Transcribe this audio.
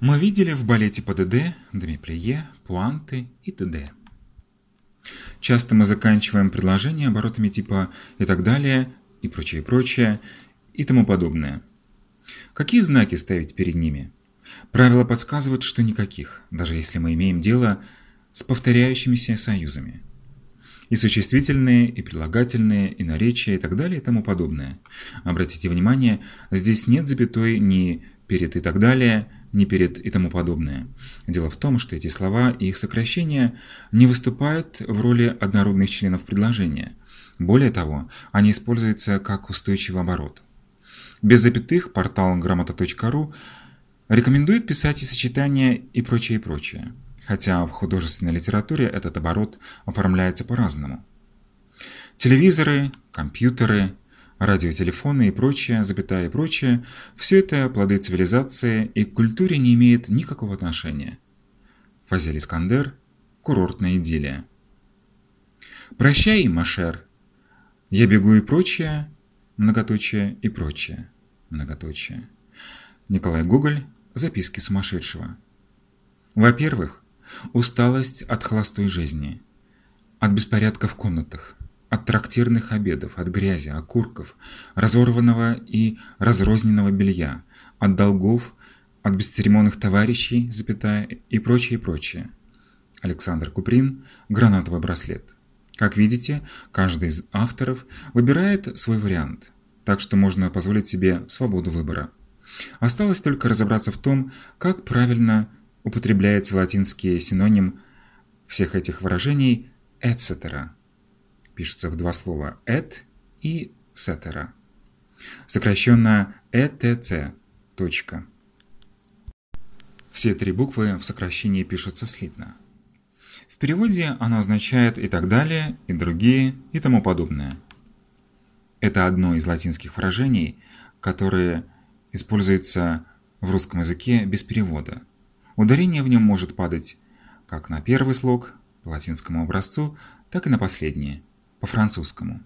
Мы видели в балете ПДД, демиплие, пуанты и т.д. Часто мы заканчиваем предложения оборотами типа «и так далее», и прочее, прочее, и тому подобное. Какие знаки ставить перед ними? Правила подсказывают, что никаких, даже если мы имеем дело с повторяющимися союзами. И существительные, и прилагательные, и наречия, и так далее, и тому подобное. Обратите внимание, здесь нет запятой ни перед и так далее, ни перед и тому подобное. Дело в том, что эти слова и их сокращения не выступают в роли однородных членов предложения. Более того, они используются как устойчивый оборот. Без запятых портал грамота.ру рекомендует писать и сочетания и прочее, и прочее. Хотя в художественной литературе этот оборот оформляется по-разному. Телевизоры, компьютеры, радиотелефоны и прочее, запятая и прочее, все это плоды цивилизации и к культуре не имеет никакого отношения. Фазель Искандер, курортная идиллия. Прощай, Машер. Я бегу и прочее, многоточие и прочее, многоточие. Николай Гоголь, записки сумасшедшего. Во-первых, усталость от холостой жизни, от беспорядка в комнатах, от трактирных обедов, от грязи, окурков, разорванного и разрозненного белья, от долгов, от бесцеремонных товарищей, запятая, и прочее, прочее. Александр Куприн «Гранатовый браслет». Как видите, каждый из авторов выбирает свой вариант, так что можно позволить себе свободу выбора. Осталось только разобраться в том, как правильно употребляется латинский синоним всех этих выражений «etc» пишется в два слова «et» и «cetera». Сокращенно «etc». Точка. Все три буквы в сокращении пишутся слитно. В переводе оно означает и так далее, и другие, и тому подобное. Это одно из латинских выражений, которые используются в русском языке без перевода. Ударение в нем может падать как на первый слог по латинскому образцу, так и на последнее – по-французскому.